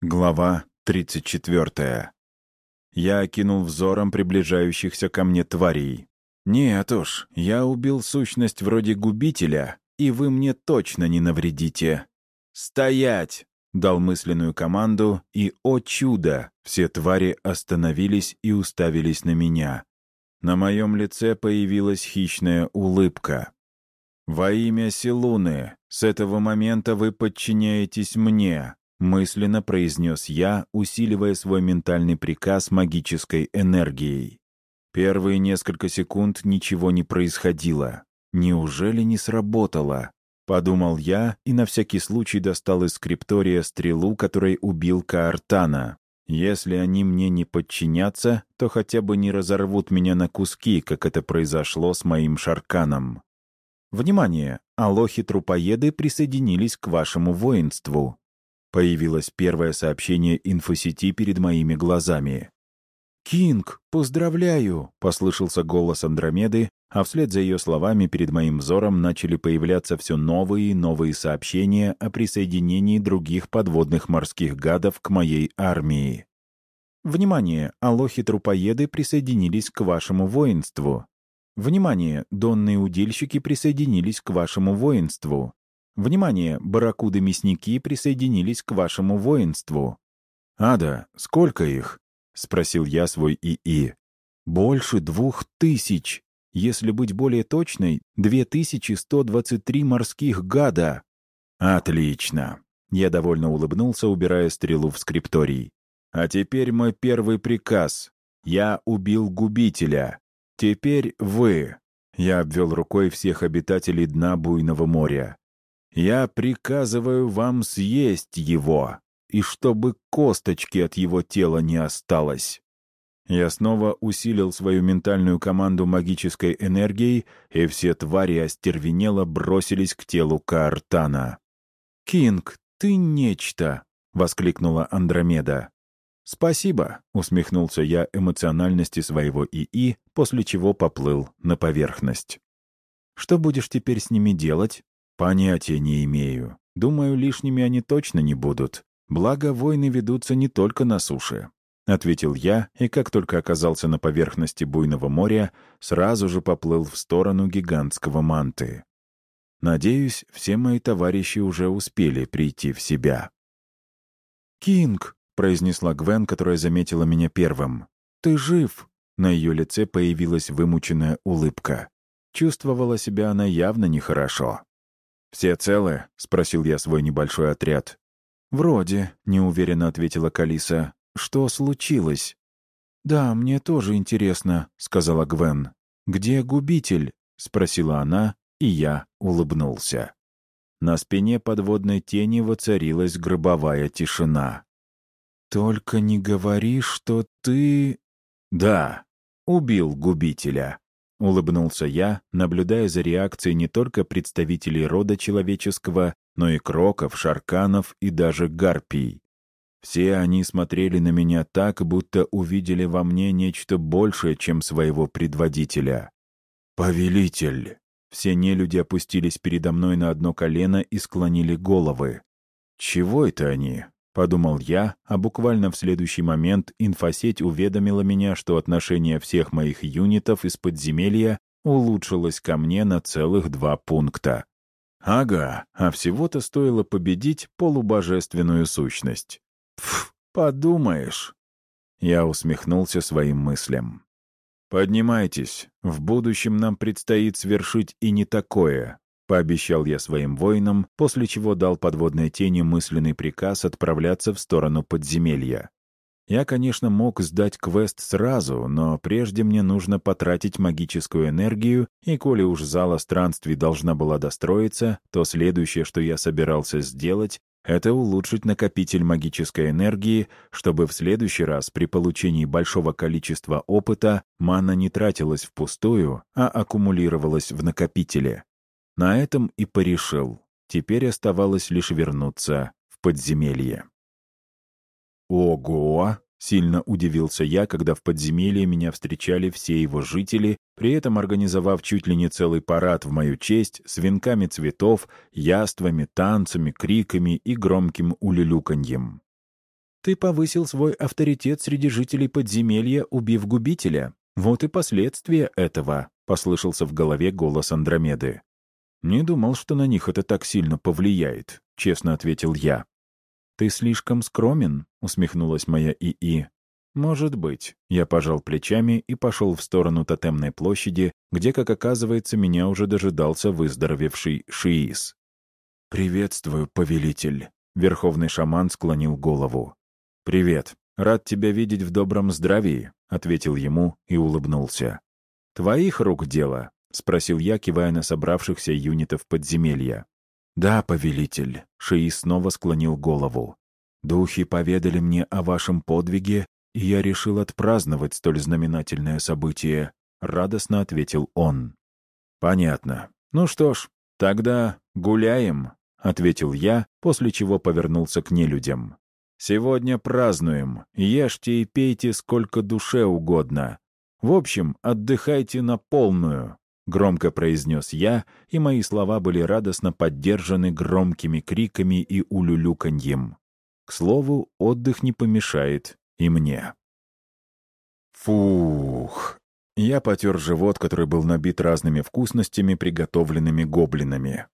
Глава 34. Я окинул взором приближающихся ко мне тварей. «Нет уж, я убил сущность вроде губителя, и вы мне точно не навредите». «Стоять!» — дал мысленную команду, и, о чудо, все твари остановились и уставились на меня. На моем лице появилась хищная улыбка. «Во имя Силуны, с этого момента вы подчиняетесь мне, мысленно произнес я, усиливая свой ментальный приказ магической энергией. Первые несколько секунд ничего не происходило. Неужели не сработало? Подумал я и на всякий случай достал из скриптория стрелу, которой убил Каартана. Если они мне не подчинятся, то хотя бы не разорвут меня на куски, как это произошло с моим Шарканом. Внимание! Алохи-трупоеды присоединились к вашему воинству. Появилось первое сообщение инфосети перед моими глазами. «Кинг, поздравляю!» — послышался голос Андромеды, а вслед за ее словами перед моим взором начали появляться все новые и новые сообщения о присоединении других подводных морских гадов к моей армии. «Внимание! Алохи-трупоеды присоединились к вашему воинству. Внимание! Донные удильщики присоединились к вашему воинству. Внимание, барракуды-мясники присоединились к вашему воинству. «Ада, сколько их?» — спросил я свой ИИ. «Больше двух тысяч. Если быть более точной, 2123 морских гада». «Отлично!» — я довольно улыбнулся, убирая стрелу в скрипторий. «А теперь мой первый приказ. Я убил губителя. Теперь вы». Я обвел рукой всех обитателей дна буйного моря. Я приказываю вам съесть его, и чтобы косточки от его тела не осталось». Я снова усилил свою ментальную команду магической энергией, и все твари остервенело бросились к телу Каартана. «Кинг, ты нечто!» — воскликнула Андромеда. «Спасибо», — усмехнулся я эмоциональности своего ИИ, после чего поплыл на поверхность. «Что будешь теперь с ними делать?» «Понятия не имею. Думаю, лишними они точно не будут. Благо, войны ведутся не только на суше», — ответил я, и как только оказался на поверхности буйного моря, сразу же поплыл в сторону гигантского манты. Надеюсь, все мои товарищи уже успели прийти в себя. «Кинг», — произнесла Гвен, которая заметила меня первым. «Ты жив!» На ее лице появилась вымученная улыбка. Чувствовала себя она явно нехорошо. «Все целы?» — спросил я свой небольшой отряд. «Вроде», — неуверенно ответила Калиса. «Что случилось?» «Да, мне тоже интересно», — сказала Гвен. «Где губитель?» — спросила она, и я улыбнулся. На спине подводной тени воцарилась гробовая тишина. «Только не говори, что ты...» «Да, убил губителя», — улыбнулся я, наблюдая за реакцией не только представителей рода человеческого, но и кроков, шарканов и даже гарпий. Все они смотрели на меня так, будто увидели во мне нечто большее, чем своего предводителя. «Повелитель!» Все нелюди опустились передо мной на одно колено и склонили головы. «Чего это они? Подумал я, а буквально в следующий момент инфосеть уведомила меня, что отношение всех моих юнитов из подземелья улучшилось ко мне на целых два пункта. Ага, а всего-то стоило победить полубожественную сущность. Пф, подумаешь. Я усмехнулся своим мыслям. «Поднимайтесь. В будущем нам предстоит свершить и не такое. Пообещал я своим воинам, после чего дал подводной тени мысленный приказ отправляться в сторону подземелья. Я, конечно, мог сдать квест сразу, но прежде мне нужно потратить магическую энергию, и коли уж зала странствий должна была достроиться, то следующее, что я собирался сделать, это улучшить накопитель магической энергии, чтобы в следующий раз при получении большого количества опыта мана не тратилась впустую, а аккумулировалась в накопителе. На этом и порешил. Теперь оставалось лишь вернуться в подземелье. «Ого!» — сильно удивился я, когда в подземелье меня встречали все его жители, при этом организовав чуть ли не целый парад в мою честь с венками цветов, яствами, танцами, криками и громким улюлюканьем. Ты повысил свой авторитет среди жителей подземелья, убив губителя. Вот и последствия этого», — послышался в голове голос Андромеды. «Не думал, что на них это так сильно повлияет», — честно ответил я. «Ты слишком скромен», — усмехнулась моя ИИ. «Может быть». Я пожал плечами и пошел в сторону тотемной площади, где, как оказывается, меня уже дожидался выздоровевший Шиис. «Приветствую, повелитель», — верховный шаман склонил голову. «Привет. Рад тебя видеть в добром здравии», — ответил ему и улыбнулся. «Твоих рук дело?» — спросил я, кивая на собравшихся юнитов подземелья. «Да, повелитель», — Шиис снова склонил голову. «Духи поведали мне о вашем подвиге, и я решил отпраздновать столь знаменательное событие», — радостно ответил он. «Понятно. Ну что ж, тогда гуляем», — ответил я, после чего повернулся к нелюдям. «Сегодня празднуем. Ешьте и пейте сколько душе угодно. В общем, отдыхайте на полную. Громко произнес я, и мои слова были радостно поддержаны громкими криками и улюлюканьем. К слову, отдых не помешает и мне. Фух. Я потер живот, который был набит разными вкусностями, приготовленными гоблинами.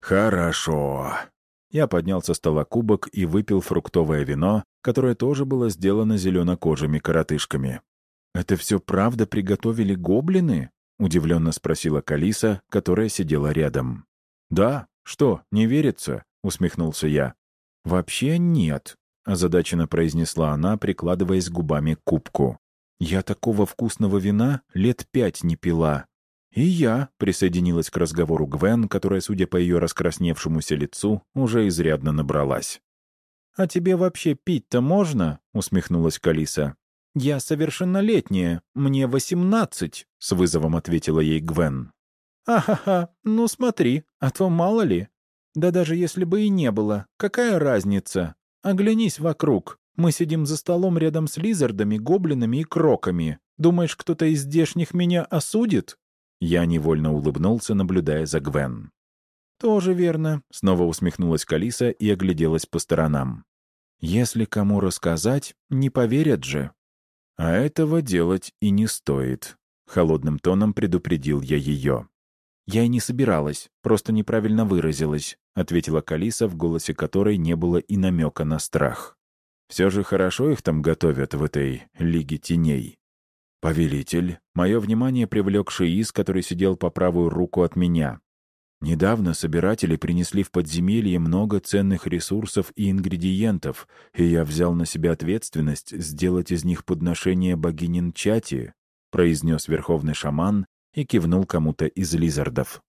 Хорошо. Я поднял со стола кубок и выпил фруктовое вино, которое тоже было сделано зеленокожими коротышками. «Это все правда приготовили гоблины?» — удивленно спросила Калиса, которая сидела рядом. «Да? Что, не верится?» — усмехнулся я. «Вообще нет», — озадаченно произнесла она, прикладываясь губами к кубку. «Я такого вкусного вина лет пять не пила». «И я», — присоединилась к разговору Гвен, которая, судя по ее раскрасневшемуся лицу, уже изрядно набралась. «А тебе вообще пить-то можно?» — усмехнулась Калиса. «Я совершеннолетняя, мне восемнадцать», — с вызовом ответила ей Гвен. «Ахаха, ну смотри, а то мало ли. Да даже если бы и не было, какая разница? Оглянись вокруг. Мы сидим за столом рядом с лизардами, гоблинами и кроками. Думаешь, кто-то из здешних меня осудит?» Я невольно улыбнулся, наблюдая за Гвен. «Тоже верно», — снова усмехнулась Калиса и огляделась по сторонам. «Если кому рассказать, не поверят же». «А этого делать и не стоит», — холодным тоном предупредил я ее. «Я и не собиралась, просто неправильно выразилась», — ответила Калиса, в голосе которой не было и намека на страх. «Все же хорошо их там готовят в этой Лиге Теней». «Повелитель, мое внимание привлек Шиис, который сидел по правую руку от меня. Недавно собиратели принесли в подземелье много ценных ресурсов и ингредиентов, и я взял на себя ответственность сделать из них подношение богинин Чати, произнес верховный шаман и кивнул кому-то из лизардов.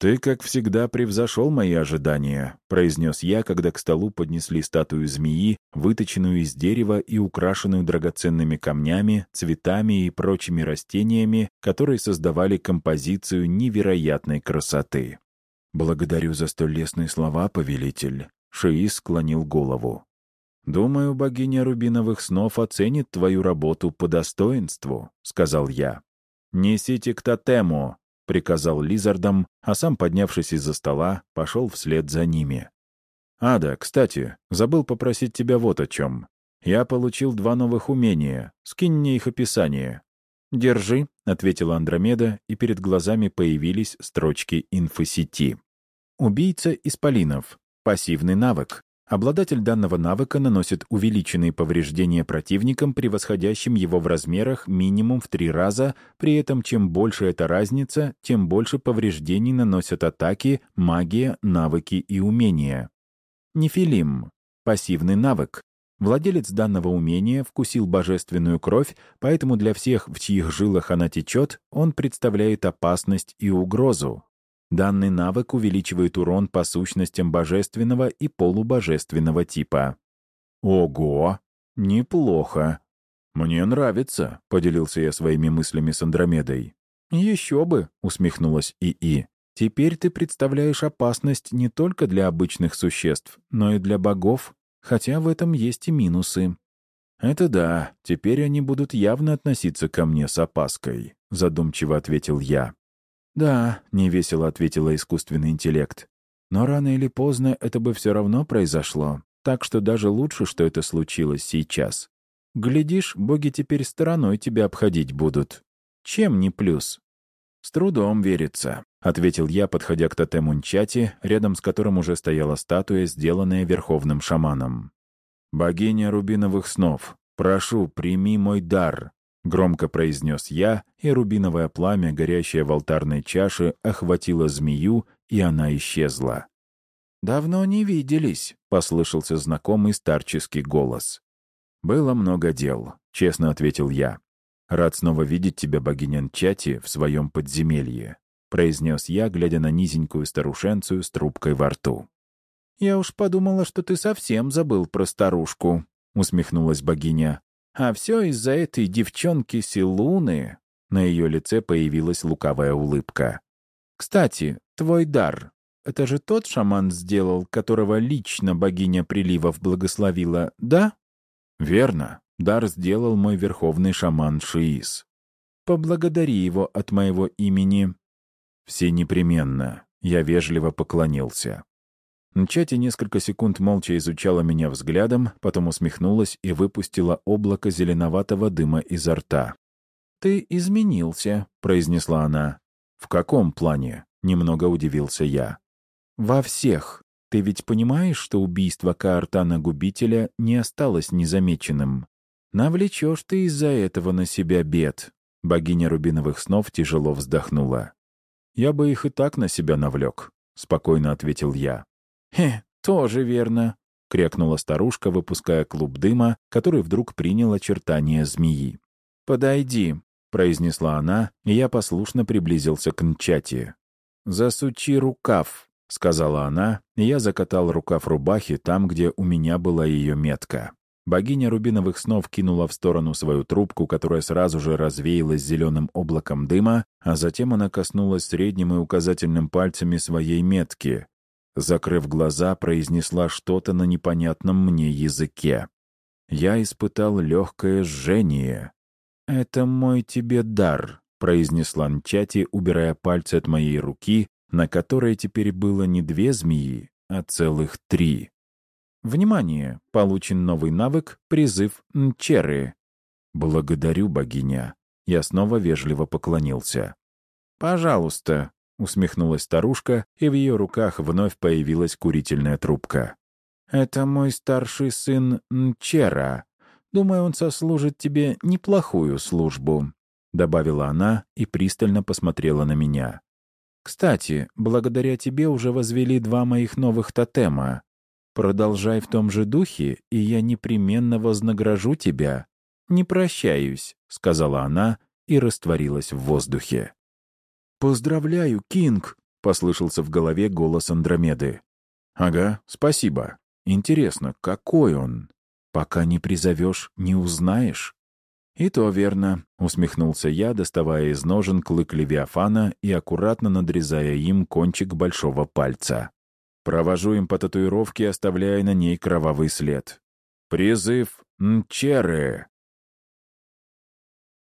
«Ты, как всегда, превзошел мои ожидания», — произнес я, когда к столу поднесли статую змеи, выточенную из дерева и украшенную драгоценными камнями, цветами и прочими растениями, которые создавали композицию невероятной красоты. «Благодарю за столь лестные слова, повелитель», — Шиис склонил голову. «Думаю, богиня Рубиновых снов оценит твою работу по достоинству», — сказал я. «Несите к тотему», — приказал Лизардам, а сам, поднявшись из-за стола, пошел вслед за ними. «Ада, кстати, забыл попросить тебя вот о чем. Я получил два новых умения. Скинь мне их описание». «Держи», — ответила Андромеда, и перед глазами появились строчки инфосети. Убийца исполинов. Пассивный навык. Обладатель данного навыка наносит увеличенные повреждения противникам, превосходящим его в размерах минимум в три раза, при этом чем больше эта разница, тем больше повреждений наносят атаки, магия, навыки и умения. Нефилим. Пассивный навык. Владелец данного умения вкусил божественную кровь, поэтому для всех, в чьих жилах она течет, он представляет опасность и угрозу. Данный навык увеличивает урон по сущностям божественного и полубожественного типа. Ого! Неплохо. Мне нравится, поделился я своими мыслями с Андромедой. Еще бы, усмехнулась ИИ. Теперь ты представляешь опасность не только для обычных существ, но и для богов, хотя в этом есть и минусы. «Это да, теперь они будут явно относиться ко мне с опаской», — задумчиво ответил я. «Да», — невесело ответила искусственный интеллект. «Но рано или поздно это бы все равно произошло. так что даже лучше, что это случилось сейчас. Глядишь, боги теперь стороной тебя обходить будут. Чем не плюс? С трудом верится, — ответил я, подходя к тотему Нчати, рядом с которым уже стояла статуя, сделанная верховным шаманом. «Богиня рубиновых снов, прошу, прими мой дар», — громко произнес я, и рубиновое пламя, горящее в алтарной чаше, охватило змею, и она исчезла. «Давно не виделись», — послышался знакомый старческий голос. «Было много дел», — честно ответил я. «Рад снова видеть тебя, богиня Нчати, в своем подземелье», — произнес я, глядя на низенькую старушенцию с трубкой во рту. «Я уж подумала, что ты совсем забыл про старушку», — усмехнулась богиня. «А все из-за этой девчонки Силуны». На ее лице появилась лукавая улыбка. «Кстати, твой дар. Это же тот шаман сделал, которого лично богиня приливов благословила, да?» «Верно. Дар сделал мой верховный шаман Шиис. Поблагодари его от моего имени». «Все непременно». Я вежливо поклонился. Нчати несколько секунд молча изучала меня взглядом, потом усмехнулась и выпустила облако зеленоватого дыма изо рта. «Ты изменился», — произнесла она. «В каком плане?» — немного удивился я. «Во всех. Ты ведь понимаешь, что убийство Каартана-губителя не осталось незамеченным? Навлечешь ты из-за этого на себя бед». Богиня рубиновых снов тяжело вздохнула. «Я бы их и так на себя навлек», — спокойно ответил я. «Хе, тоже верно», — крякнула старушка, выпуская клуб дыма, который вдруг принял очертания змеи. «Подойди», — произнесла она, и я послушно приблизился к Нчати. «Засучи рукав», — сказала она, и я закатал рукав рубахи там, где у меня была ее метка. Богиня рубиновых снов кинула в сторону свою трубку, которая сразу же развеялась зеленым облаком дыма, а затем она коснулась средним и указательным пальцами своей метки. Закрыв глаза, произнесла что-то на непонятном мне языке. Я испытал легкое жжение. «Это мой тебе дар», — произнесла Нчати, убирая пальцы от моей руки, на которой теперь было не две змеи, а целых три. Внимание! Получен новый навык «Призыв Нчеры». «Благодарю, богиня». Я снова вежливо поклонился. «Пожалуйста», — усмехнулась старушка, и в ее руках вновь появилась курительная трубка. «Это мой старший сын Нчера. Думаю, он сослужит тебе неплохую службу», — добавила она и пристально посмотрела на меня. «Кстати, благодаря тебе уже возвели два моих новых тотема. Продолжай в том же духе, и я непременно вознагражу тебя. Не прощаюсь», — сказала она и растворилась в воздухе. «Поздравляю, Кинг!» — послышался в голове голос Андромеды. «Ага, спасибо. Интересно, какой он? Пока не призовешь, не узнаешь». «И то верно», — усмехнулся я, доставая из ножен клык Левиафана и аккуратно надрезая им кончик большого пальца. Провожу им по татуировке, оставляя на ней кровавый след. «Призыв Нчеры!»